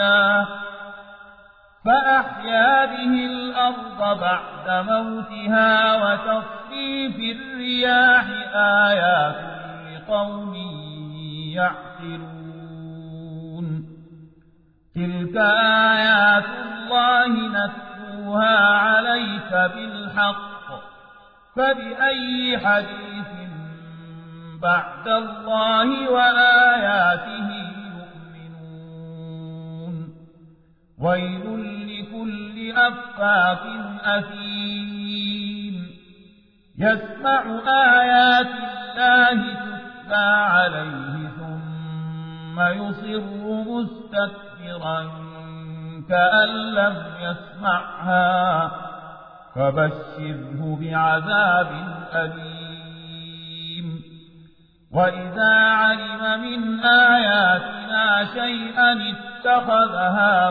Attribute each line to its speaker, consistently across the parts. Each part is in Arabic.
Speaker 1: فأحيا فأحيا به الأرض بعد موتها وتصفيف الرياح آيات لقوم يعقلون. تلك آيات الله نتلوها عليك بالحق فبأي حديث بعد الله وآياته ويل لكل أفاق أثيم. يسمع آيات الله تتلى عليه ثم يصر مستكبرا كأن لم يسمعها. فبشره بعذاب أليم. وإذا علم من آياتنا شيئا اتخذها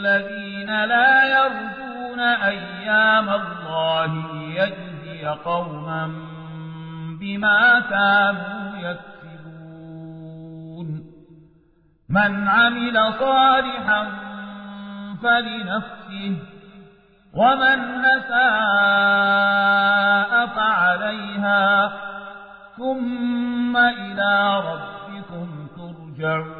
Speaker 1: للذين لا يرجون أيام الله ليجزي قوما بما كانوا يكسبون. من عمل صالحا فلنفسه ومن أساء فعليها ثم إلى ربكم ترجعون.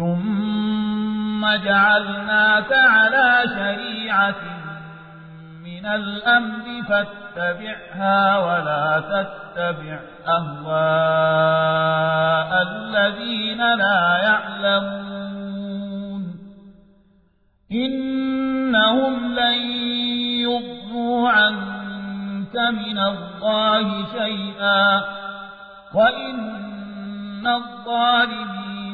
Speaker 1: ثم جعلناك على شريعة من الأمر فاتبعها ولا تتبع أهواء الذين لا يعلمون. إنهم لن يغنوا عنك من الله شيئا. وإن الظالمين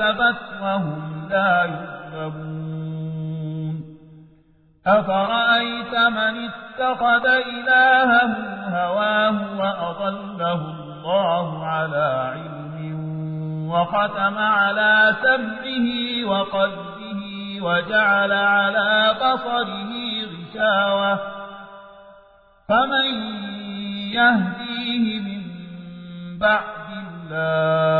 Speaker 1: كسبت وهم لا يظلمون. أفرأيت من اتخذ إلهه هواه وأضله الله على علم وختم على سمعه وقلبه وجعل على بصره غشاوة. فمن يهديه من بعد الله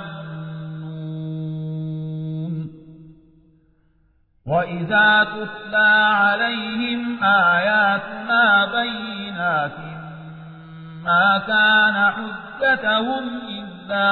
Speaker 1: وإذا تتلى عليهم آياتنا بينات ما كان حجتهم إلا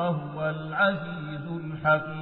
Speaker 1: وهو العزيز الحكيم.